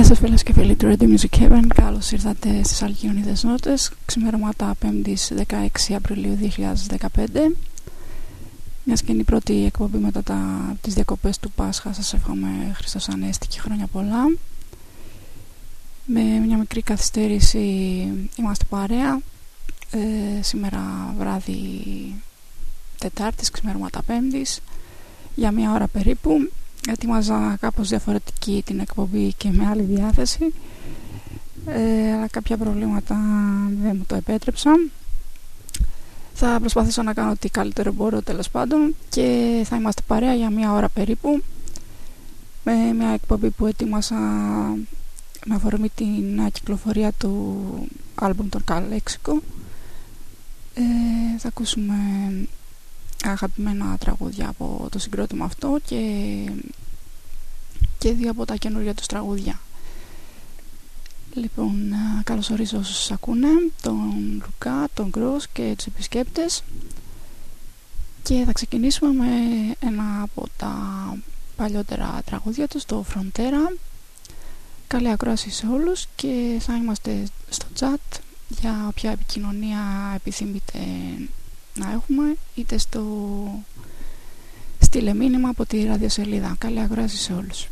Γεια σας φίλες και φίλοι του Radio Music Heaven. Καλώς ήρθατε στις Αλκιονίδες Νότες. Ξημερώματα 5η 16 Απριλίου 2015 Μιας και είναι η πρώτη εκπομπή μετά τα, τις διακοπές του Πάσχα Σας εύχομαι Χριστός Ανέστη και χρόνια πολλά. Με μια μικρή καθυστέρηση είμαστε παρέα. Ε, Σήμερα βράδυ Τετάρτης, ξημερώματα Πέμπτης Για μια ώρα περίπου Έτοιμαζα κάπως διαφορετική την εκπομπή και με άλλη διάθεση ε, αλλά κάποια προβλήματα δεν μου το επέτρεψαν. Θα προσπαθήσω να κάνω ό,τι καλύτερο μπορώ τέλος πάντων και θα είμαστε παρέα για μία ώρα περίπου με μια εκπομπή που ετοίμασα με αφορμή την κυκλοφορία του άλμπουμ των Καλέξικο ε, θα ακούσουμε αγαπημένα τραγούδια από το συγκρότημα αυτό και, και δύο από τα καινούργια τους τραγούδια. Λοιπόν, καλωσορίζω όσους ακούνε, τον Λουκά, τον Γκρός και τους επισκέπτες και θα ξεκινήσουμε με ένα από τα παλιότερα τραγούδια τους, το Frontera. Καλή ακρόαση σε όλους και θα είμαστε στο chat για όποια επικοινωνία επιθυμείτε να έχουμε είτε στο στείλε μήνυμα από τη ραδιοσελίδα. Καλή αγοράση σε όλους.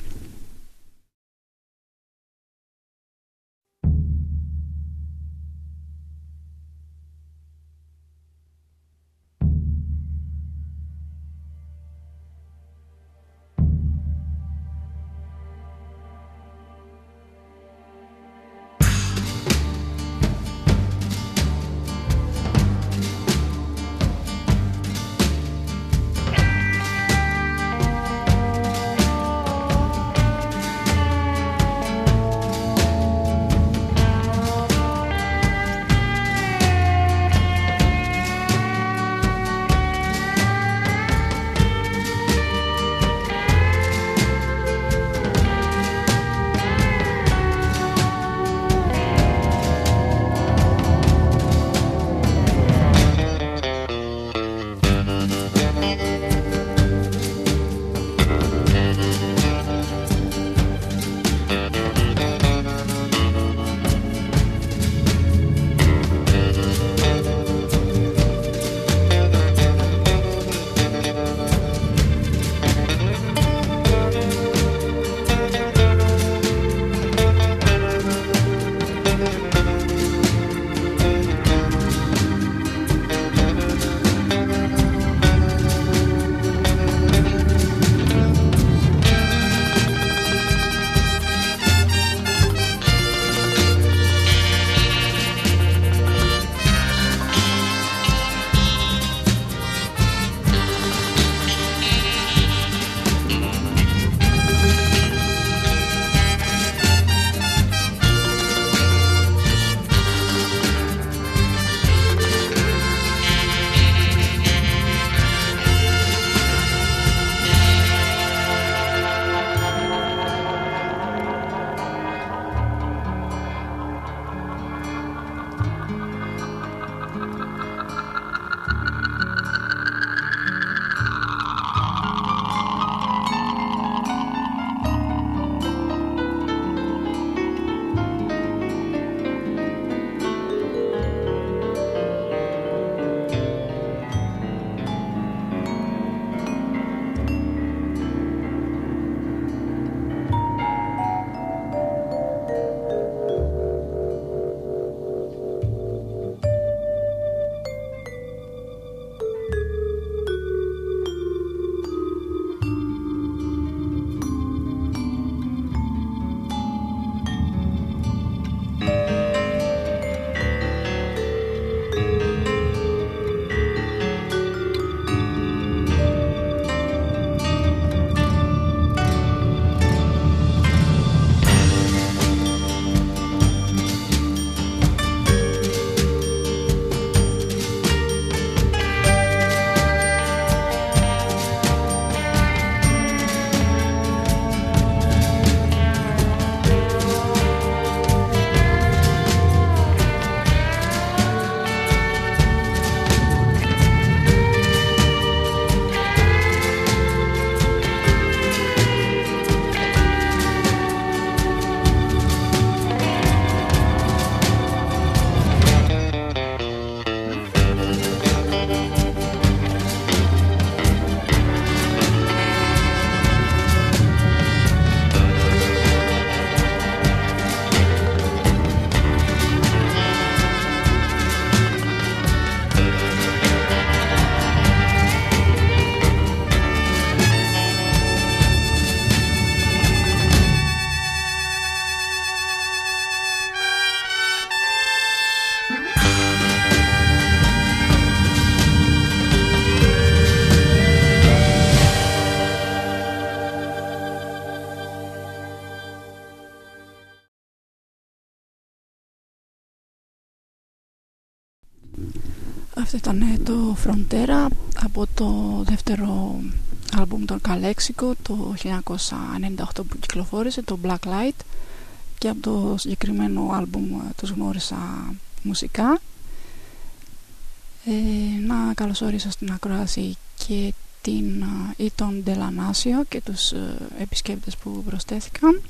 Αυτός ήταν το Frontera από το δεύτερο άλμπουμ των Καλέξικο το 1998 που κυκλοφόρησε, το Black Light και από το συγκεκριμένο άλμπουμ ε, τους γνώρισα μουσικά. Ε, να καλωσορίσω στην ακρόαση και την ή τον Ντελανάσιο και τους ε, επισκέπτες που προσθέθηκαν.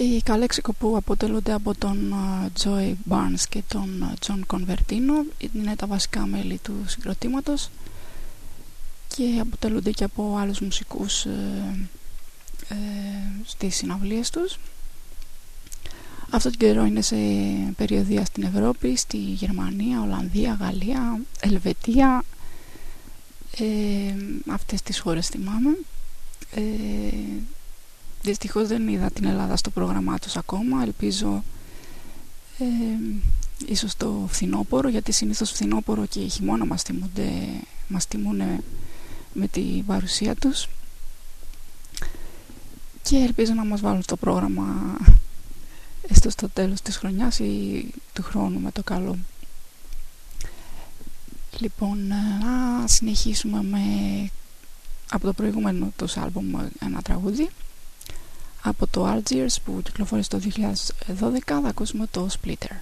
Οι καλέξικο που αποτελούνται από τον Joy Barnes και τον John Convertino είναι τα βασικά μέλη του συγκροτήματος και αποτελούνται και από άλλους μουσικούς ε, ε, στις συναυλίες τους. Αυτό το καιρό είναι σε περιοδία στην Ευρώπη, στη Γερμανία, Ολλανδία, Γαλλία, Ελβετία, ε, αυτές τις χώρες θυμάμαι. Ε, δυστυχώς δεν είδα την Ελλάδα στο πρόγραμμά τους ακόμα, ελπίζω ε, ίσως το φθινόπωρο, γιατί συνήθως φθινόπωρο και χειμώνα μας, τιμούνται, μας τιμούν με τη παρουσία τους. Και ελπίζω να μας βάλουν στο πρόγραμμα έστω στο τέλος της χρονιάς ή του χρόνου με το καλό. Λοιπόν, να συνεχίσουμε με από το προηγούμενο τους άλμπουμ ένα τραγούδι από το Algiers που κυκλοφόρησε το 2012 θα ακούσουμε το Splitter.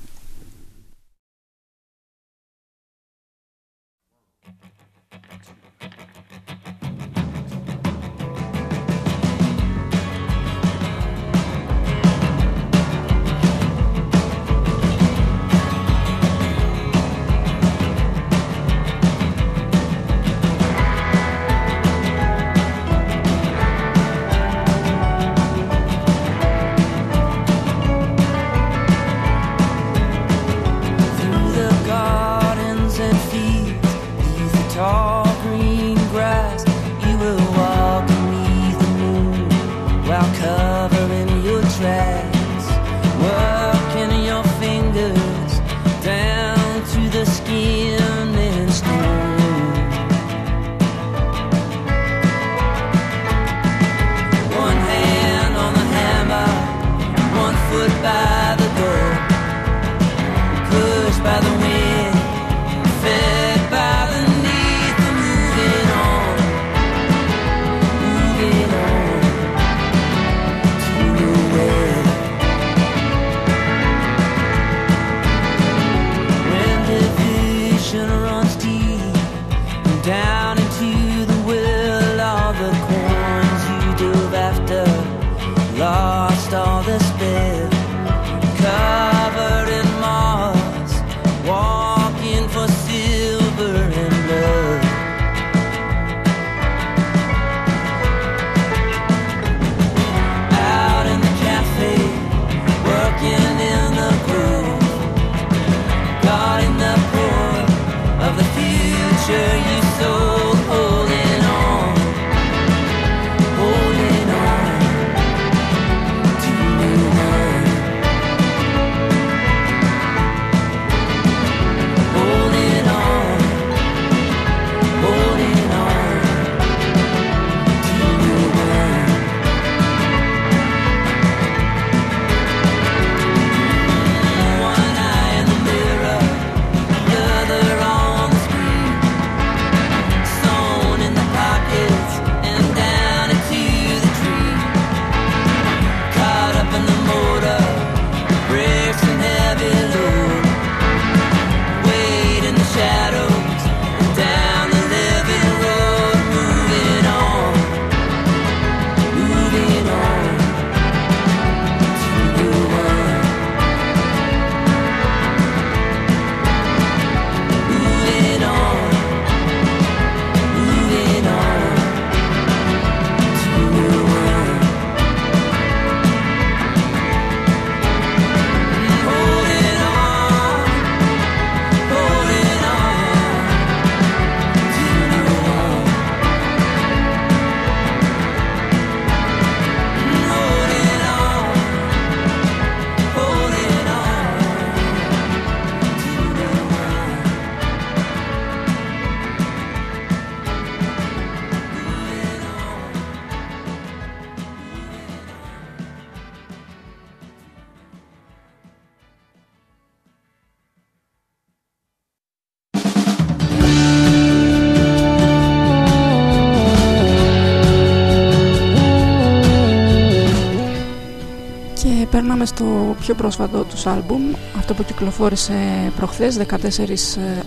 Περνάμε στο πιο πρόσφατο τους άλμπουμ, αυτό που κυκλοφόρησε προχθές 14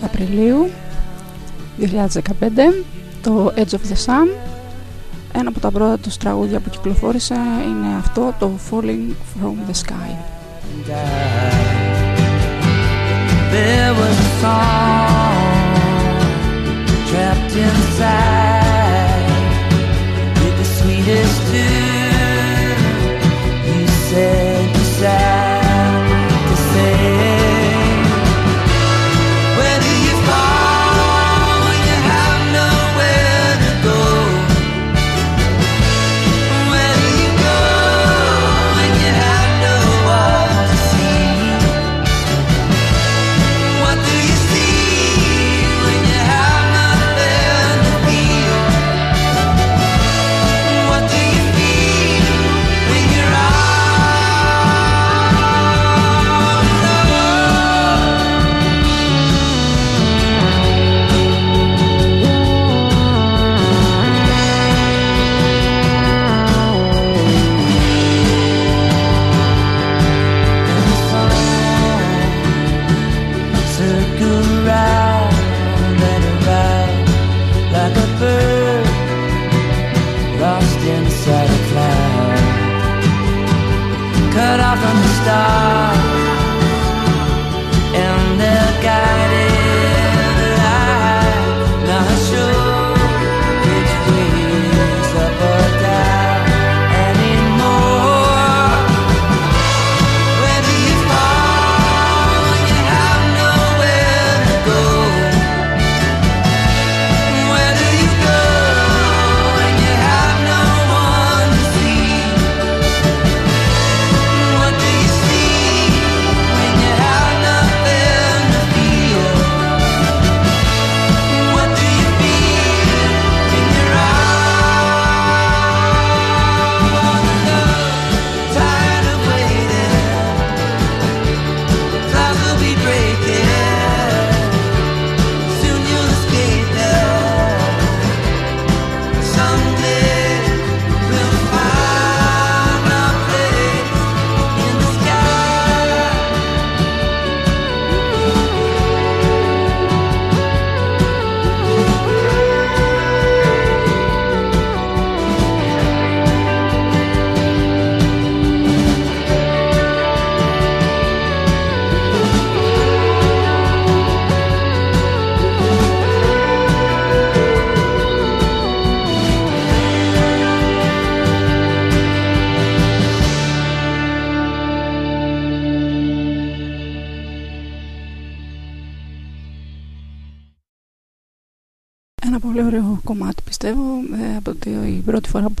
Απριλίου 2015, το Edge of the Sun. Ένα από τα πρώτα τους τραγούδια που κυκλοφόρησε είναι αυτό, το Falling from the Sky. There was a song trapped inside with the sweetest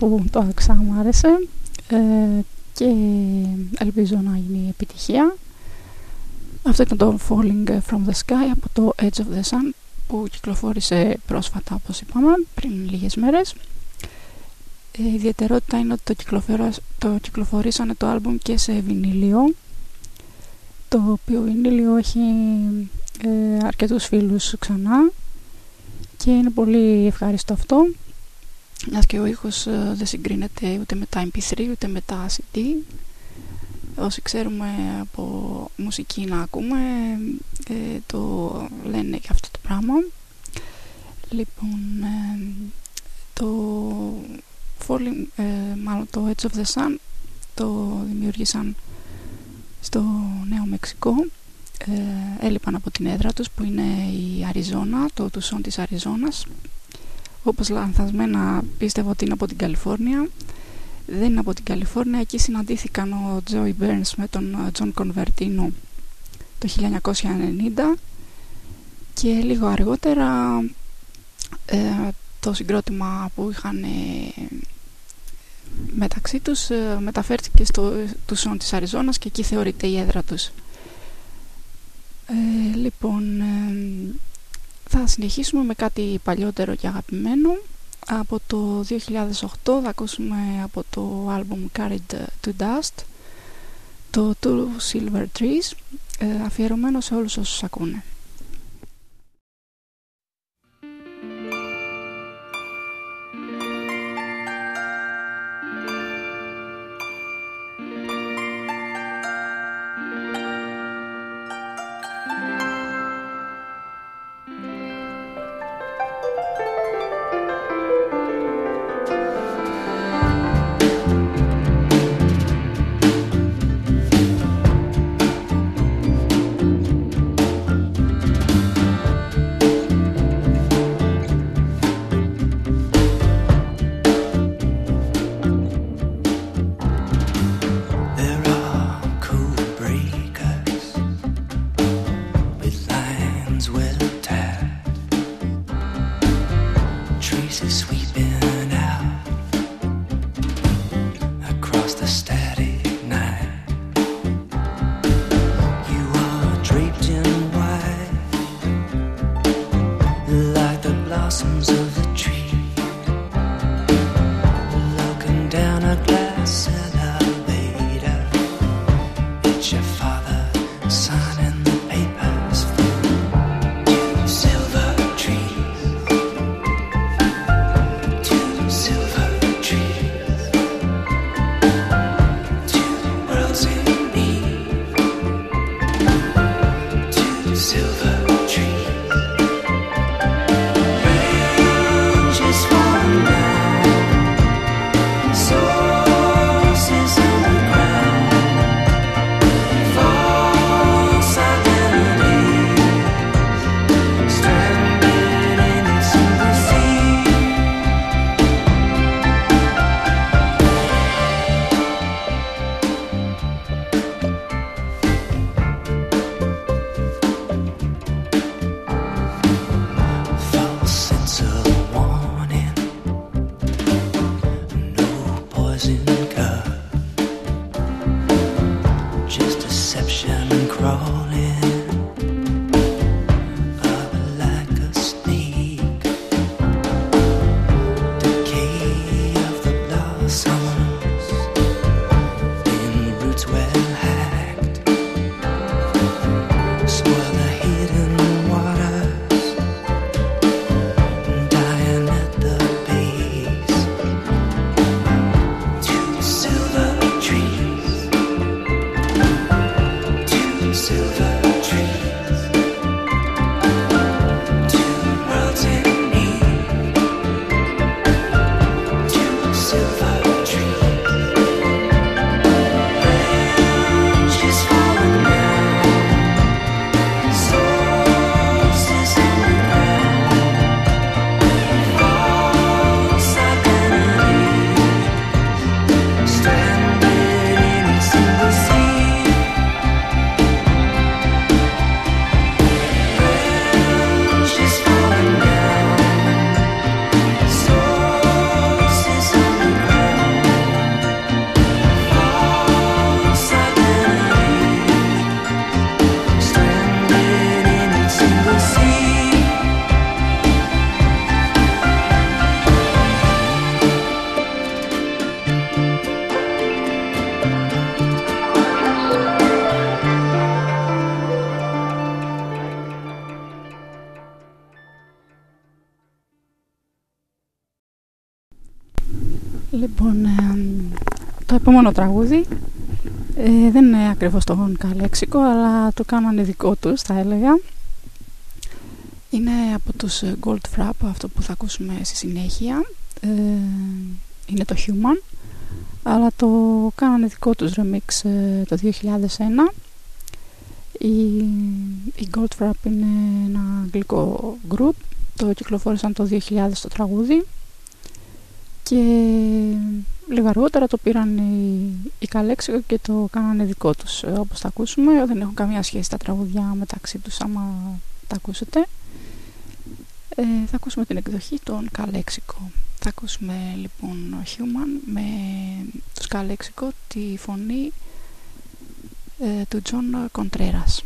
που το άκουσα μου άρεσε ε, και ελπίζω να γίνει επιτυχία. Αυτό ήταν το Falling from the Sky από το Edge of the Sun που κυκλοφόρησε πρόσφατα όπως είπαμε πριν λίγες μέρες. Ε, η ιδιαιτερότητα είναι ότι το, το κυκλοφορήσανε το άλμπουμ και σε βινίλιο το οποίο βινίλιο έχει ε, αρκετούς φίλους ξανά και είναι πολύ ευχάριστο αυτό μιας και ο ήχος ε, δεν συγκρίνεται ούτε με τα MP3 ούτε με τα CD όσοι ξέρουμε από μουσική να ακούμε ε, το λένε και αυτό το πράγμα. Λοιπόν ε, το Falling, ε, μάλλον το Edge of the Sun το δημιούργησαν στο Νέο Μεξικό. Ε, έλειπαν από την έδρα τους που είναι η Αριζόνα, το Τουσόν της Αριζόνας όπως λανθασμένα πίστευα ότι είναι από την Καλιφόρνια. Δεν είναι από την Καλιφόρνια. Εκεί συναντήθηκαν ο Τζόι Μπερνς με τον Τζον Κονβερτίνο το 1990 και λίγο αργότερα ε, το συγκρότημα που είχαν ε, μεταξύ τους ε, μεταφέρθηκε στο τουσόν της Αριζόνας και εκεί θεωρείται η έδρα τους. Ε, λοιπόν, ε, θα συνεχίσουμε με κάτι παλιότερο και αγαπημένο. Από το 2008 θα ακούσουμε από το album Carried to Dust το Two Silver Trees ε, αφιερωμένο σε όλους όσους ακούνε. Επόμενο τραγούδι. Ε, δεν είναι ακριβώς το καλέξικο αλλά το κάνανε δικό τους θα έλεγα. Είναι από τους Goldfrapp αυτό που θα ακούσουμε στη συνέχεια. Ε, είναι το Human αλλά το κάνανε δικό τους remix ε, το 2001 η, η Goldfrapp είναι ένα αγγλικό group το κυκλοφόρησαν το 2000 το τραγούδι. Και λίγο αργότερα το πήραν οι, οι Καλέξικο και το κάνανε δικό τους. Ε, όπως θα ακούσουμε δεν έχουν καμία σχέση τα τραγούδια μεταξύ τους άμα τα ακούσετε. Ε, θα ακούσουμε την εκδοχή των Καλέξικο. Θα ακούσουμε λοιπόν Human με τους Καλέξικο τη φωνή ε, του Τζον Κοντρέρας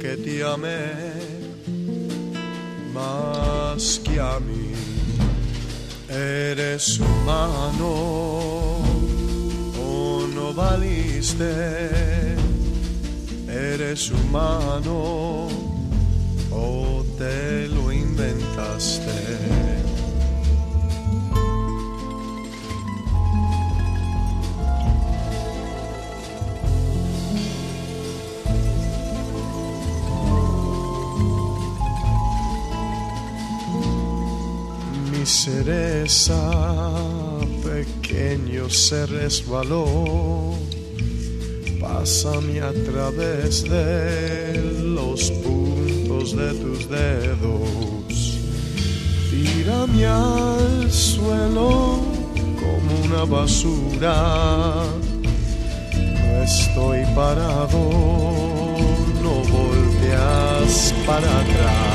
Que te amé más que a mí. Eres humano o no valiste. Eres humano cereza pequeño se resbaló, pásame a través de los puntos de tus dedos. Tírame al suelo como una basura. No estoy parado, no volteas para atrás.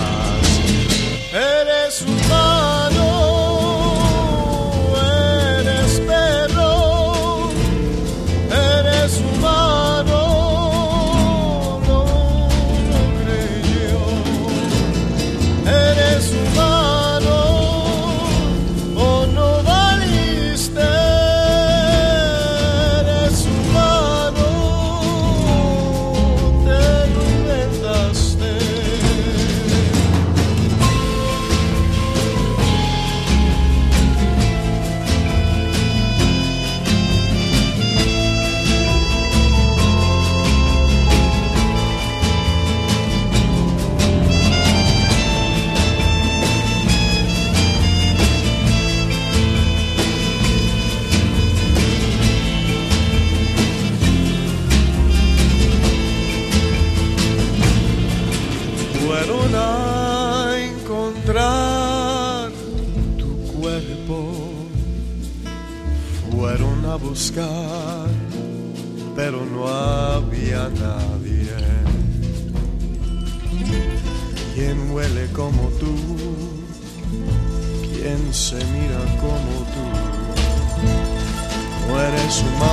nosso.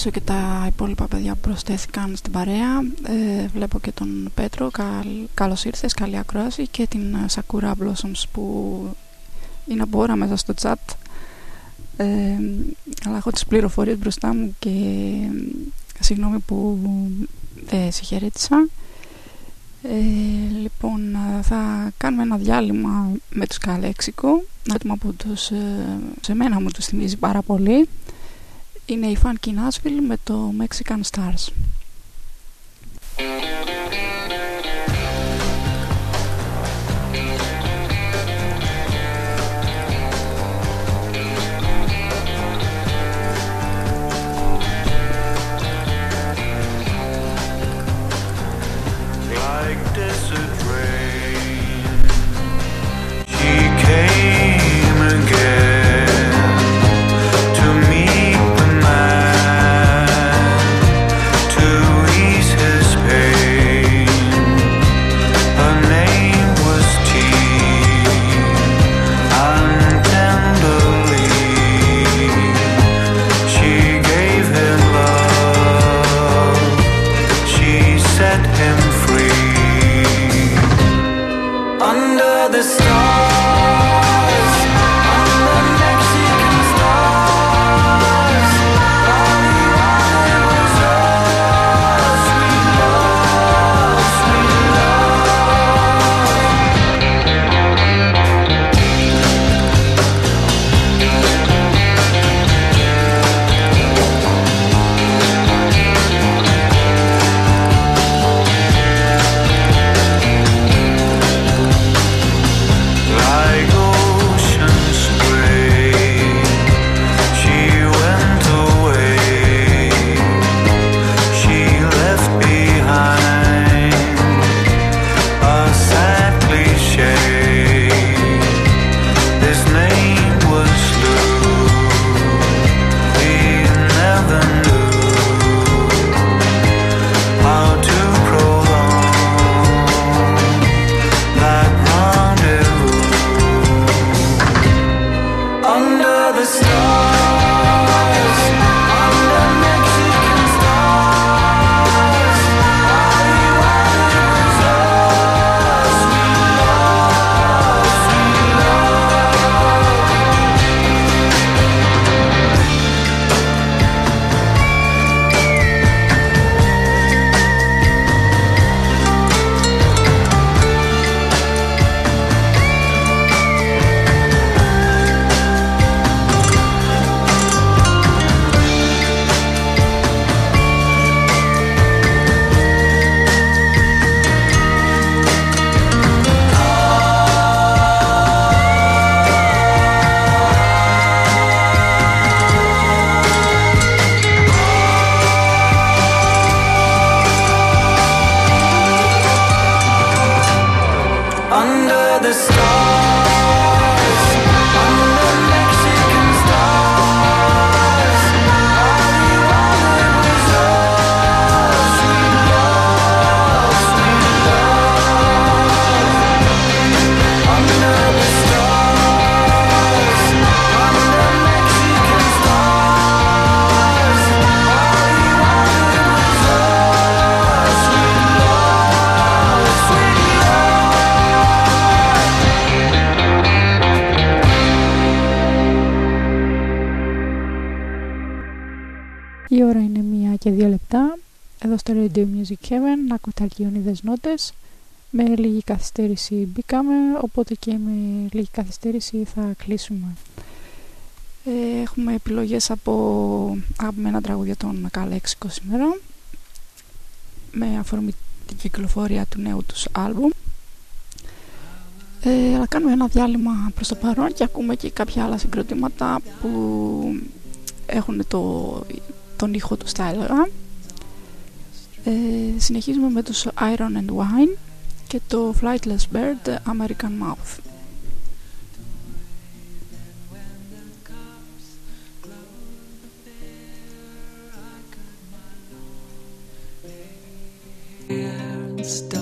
Χαιρετήσω και τα υπόλοιπα παιδιά που προσθέθηκαν στην παρέα. Ε, βλέπω και τον Πέτρο, καλ, καλώς ήρθες, καλή ακρόαση και την Sakura Blossoms που είναι από ώρα μέσα στο chat. Ε, αλλά έχω τις πληροφορίες μπροστά μου και συγγνώμη που δεν σε χαιρέτησα. Ε, λοιπόν, θα κάνουμε ένα διάλειμμα με τους Καλέξικο, άτομα που τους, ε, σε μένα μου τους θυμίζει πάρα πολύ είναι η Funky Nashville με το Mexican Stars. Αλκιονίδες νότες. Με λίγη καθυστέρηση μπήκαμε, οπότε και με λίγη καθυστέρηση θα κλείσουμε. Ε, έχουμε επιλογές από αγαπημένα τραγούδια των Καλέξικο σήμερα με αφορμή την κυκλοφορία του νέου τους άλμπουμ ε, αλλά κάνουμε ένα διάλειμμα προς το παρόν και ακούμε και κάποια άλλα συγκροτήματα που έχουν το, τον ήχο του θα έλεγα ε, συνεχίζουμε με τους Iron and Wine και το Flightless Bird American Mouth stole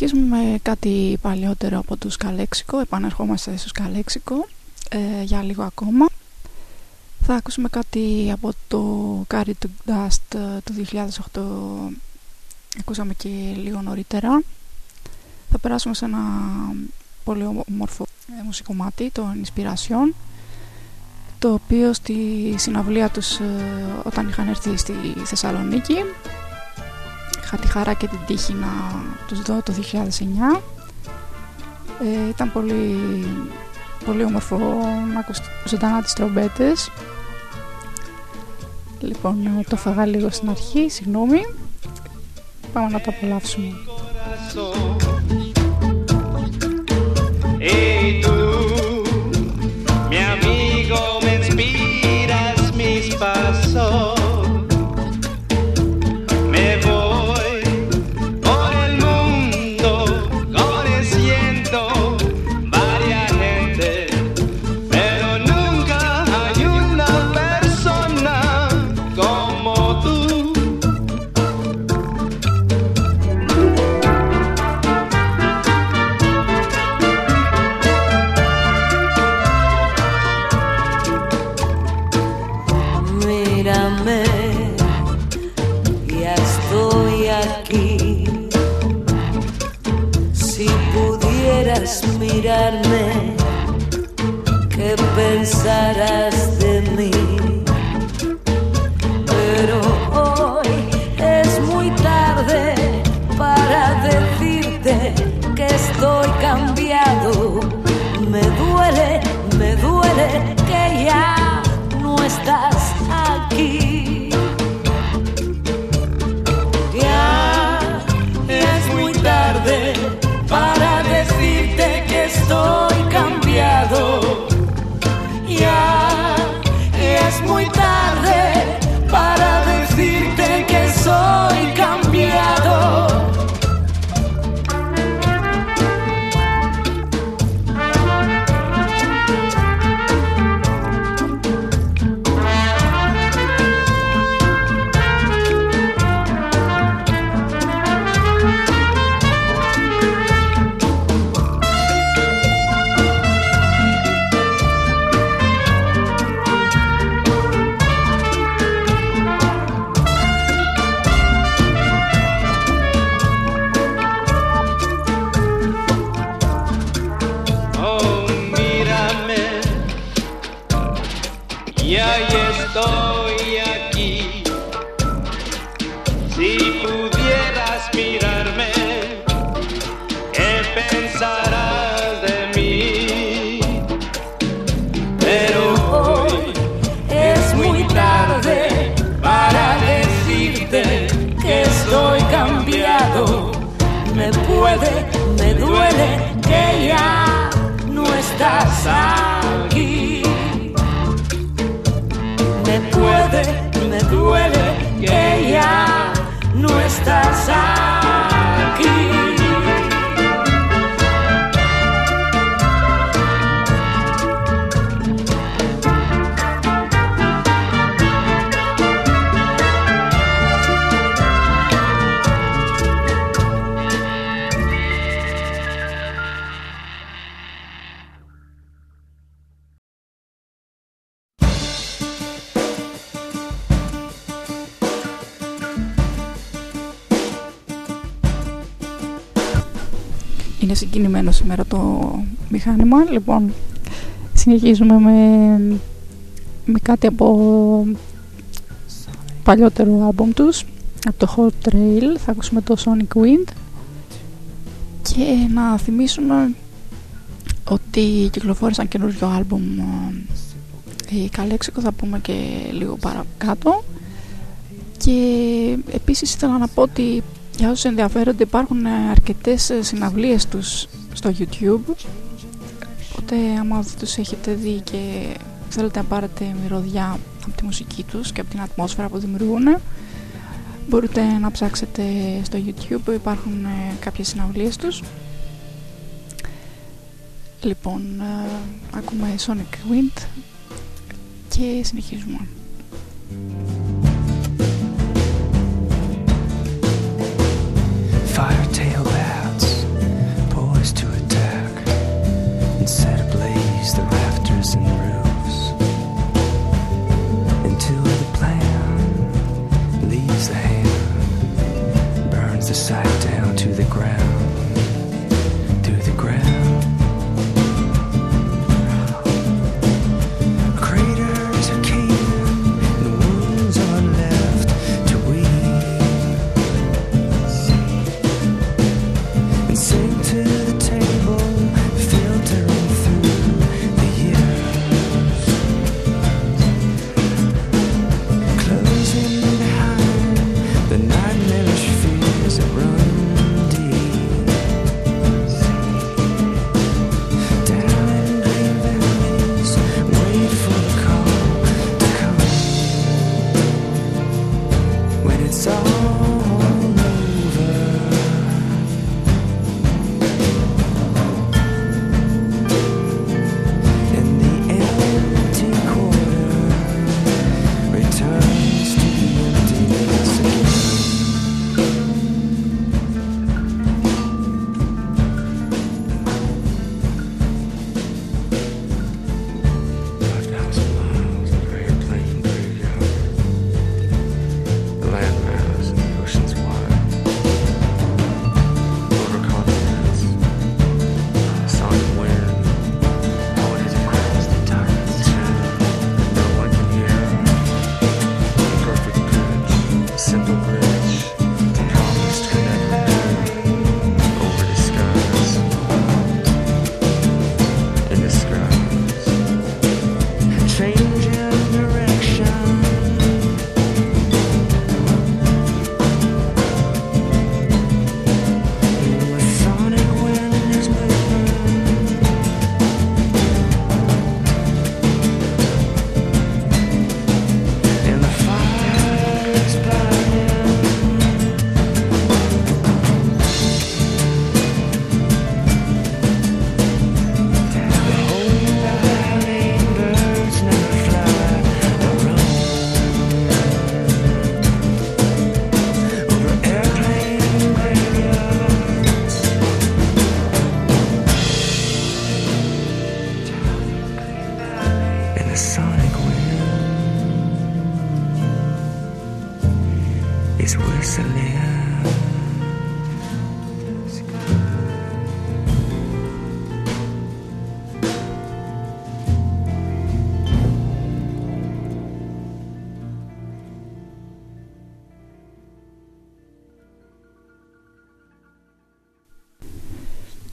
Και συνεχίζουμε με κάτι παλιότερο από τους Καλέξικο. Επανερχόμαστε στους Καλέξικο ε, για λίγο ακόμα. Θα ακούσουμε κάτι από το Carry to Dust ε, του 2008. Ακούσαμε και λίγο νωρίτερα. Θα περάσουμε σε ένα πολύ όμορφο ε, μουσικομάτι, το Inspiration το οποίο στη συναυλία τους ε, όταν είχαν έρθει στη Θεσσαλονίκη είχα τη χαρά και την τύχη να τους δω το 2009 ε, ήταν πολύ, πολύ όμορφο να ακούς ζωντανά τις τρομπέτες Λοιπόν, ε, το φαγά λίγο στην αρχή, συγγνώμη. Πάμε να το απολαύσουμε. Είναι συγκινημένο σήμερα το μηχάνημα. Λοιπόν, συνεχίζουμε με, με κάτι από παλιότερο άλμπομ τους από το Hot Trail. Θα ακούσουμε το Sonic Wind. Και να θυμίσουμε ότι κυκλοφόρησαν καινούριο άλμπομ ε, η Καλέξικο θα πούμε και λίγο παρακάτω. Και επίσης ήθελα να πω ότι για όσους ενδιαφέρονται υπάρχουν ε, αρκετές ε, συναυλίες τους στο YouTube. Οπότε άμα δεν τους έχετε δει και θέλετε να πάρετε μυρωδιά από τη μουσική τους και από την ατμόσφαιρα που δημιουργούν μπορείτε να ψάξετε στο YouTube. Υπάρχουν ε, κάποιες συναυλίες τους. Λοιπόν ακούμε Sonic Wind και συνεχίζουμε Firetail bats poised to attack and set ablaze the rafters and roofs. Until the plan leaves the hand, burns the sight down to the ground,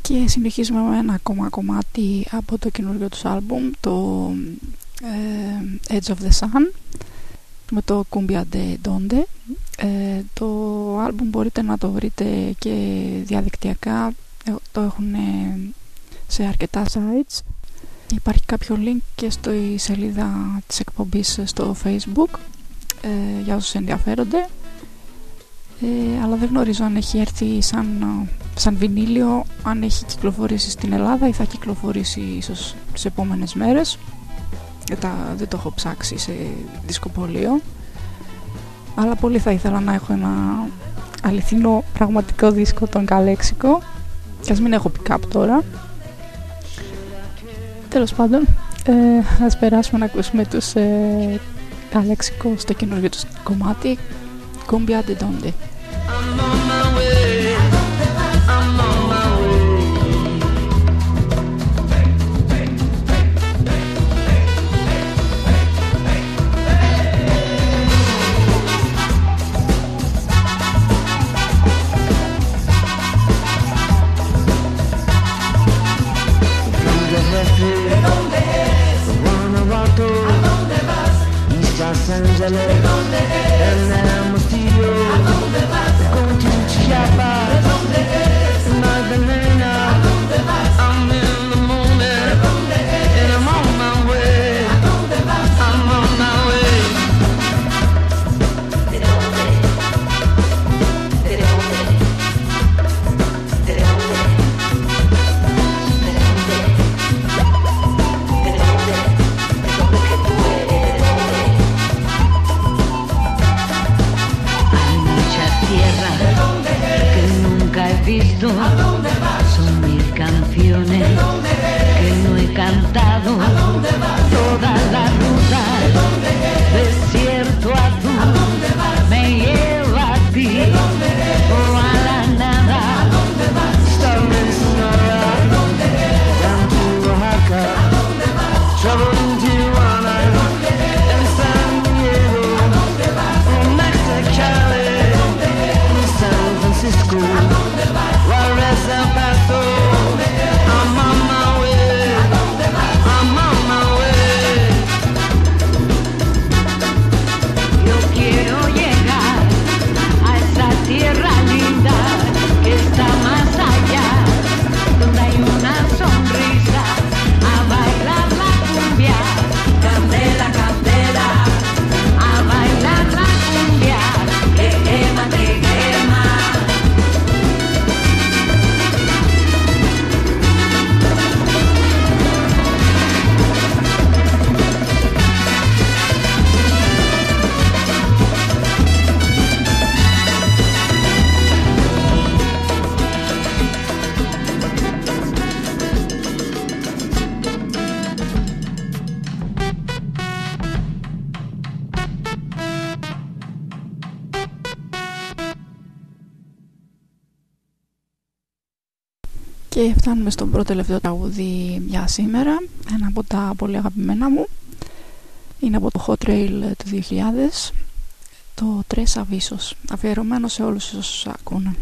Και συνεχίζουμε με ένα ακόμα κομμάτι από το καινούργιο τους άλμπουμ, το ε, Edge of the Sun, με το Cumbia de Donde. Ε, το άλμπουμ μπορείτε να το βρείτε και διαδικτυακά, ε, το έχουν σε αρκετά sites. Υπάρχει κάποιο link και στο σελίδα της εκπομπής στο facebook για όσους ενδιαφέρονται. Ε, αλλά δεν γνωρίζω αν έχει έρθει σαν, σαν βινίλιο, αν έχει κυκλοφορήσει στην Ελλάδα ή θα κυκλοφορήσει ίσως τις επόμενες μέρες. Δεν, δεν το έχω ψάξει σε δισκοπολείο. Αλλά πολύ θα ήθελα να έχω ένα αληθινό πραγματικό δίσκο τον Καλέξικο και ας μην έχω pick-up τώρα. Τέλος πάντων, ε, ας περάσουμε να ακούσουμε τους ε, Καλέξικο στο καινούργιο τους κομμάτι Cumbia de Donde. Thank. Και φτάνουμε στον πρώτο τελευταίο τραγούδι για σήμερα, ένα από τα πολύ αγαπημένα μου. Είναι από το Hot Trail του 2000, το Tres Avisos, αφιερωμένο σε όλους όσους ακούνε.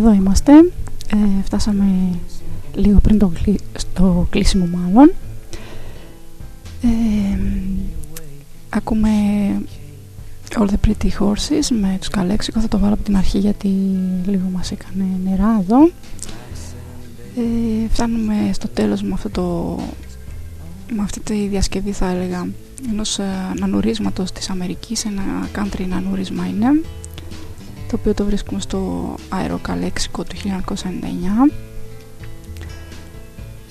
Εδώ είμαστε. Ε, φτάσαμε λίγο πριν το, κλει... στο κλείσιμο μάλλον. Ε, ακούμε All the Pretty Horses με τους Καλέξικο. Θα το βάλω από την αρχή γιατί λίγο μας έκανε νερά εδώ. Ε, φτάνουμε στο τέλος με, αυτό το, με αυτή τη διασκευή θα έλεγα ενός ε, νανουρίσματος της Αμερικής, ένα country νανούρισμα είναι το οποίο το βρίσκουμε στο αεροκαλέξικο του 1999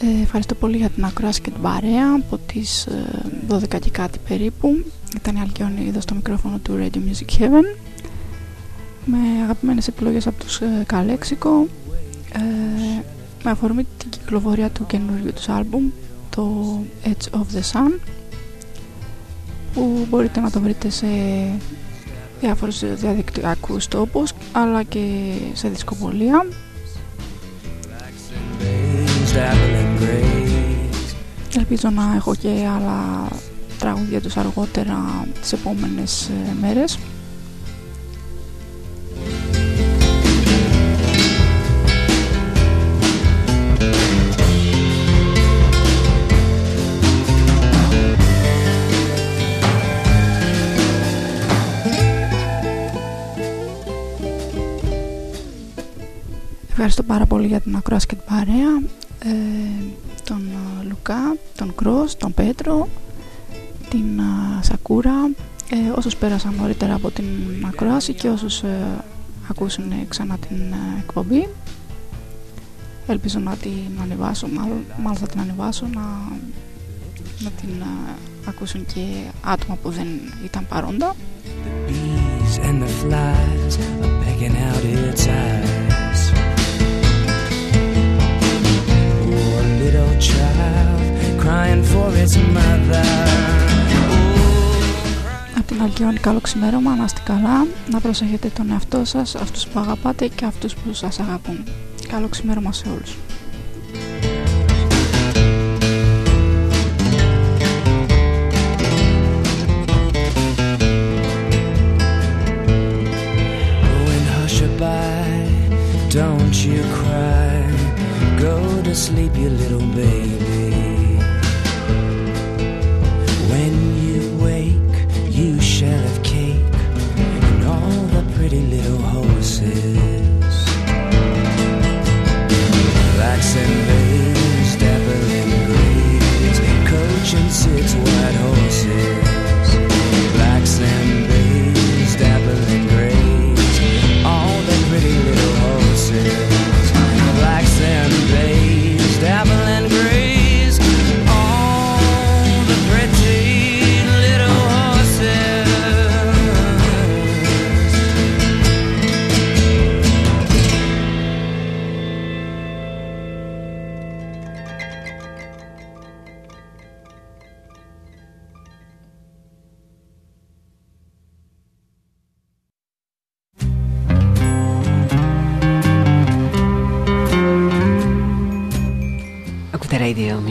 ε, ευχαριστώ πολύ για την ακρόαση και την παρέα από τις ε, 12 και κάτι περίπου. Ήταν η Αλκιόνη εδώ στο μικρόφωνο του Radio Music Heaven με αγαπημένες επιλογές από τους ε, Καλέξικο ε, με αφορμή την κυκλοφορία του καινούργιου τους άλμπουμ το Edge of the Sun που μπορείτε να το βρείτε σε διάφορους διαδικτυακούς τόπους αλλά και σε δισκοπολία. Ελπίζω να έχω και άλλα τραγούδια τους αργότερα τις επόμενες ε, μέρες Ευχαριστώ πάρα πολύ για την ακρόαση και την παρέα ε, τον ε, Λουκά, τον Κρός, τον Πέτρο, την ε, Σακούρα, ε, όσους πέρασαν νωρίτερα από την ακρόαση και όσους ε, ακούσουν ξανά την εκπομπή. Ελπίζω να την ανεβάσω, μάλλον, μάλλον θα την ανεβάσω, να, να την ακούσουν και άτομα που δεν ήταν παρόντα. Από την Αλκιόνη καλό ξημέρωμα, να είστε καλά, να προσέχετε τον εαυτό σας, αυτούς που αγαπάτε και αυτούς που σας αγαπούν. Καλό ξημέρωμα σε όλους. Don't you cry, go to sleep, you little baby.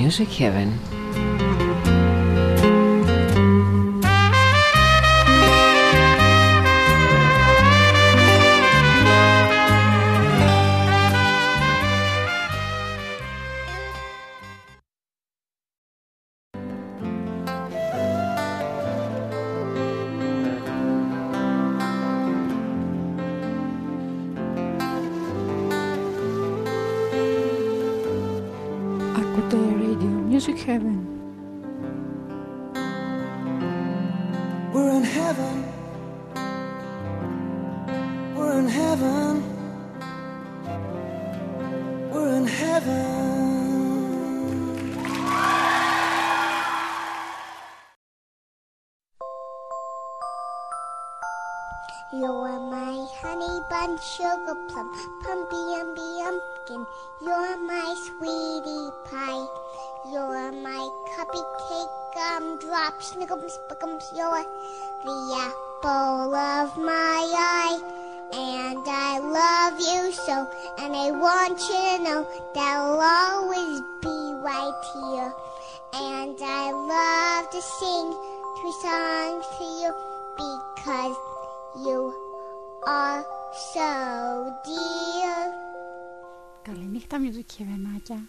Music Heaven. spickums. You're the apple of my eye. And I love you so, and I want you to know that I'll always be right here. And I love to sing three songs to you because you are so dear. Καληνύχτα, music heavenάκια.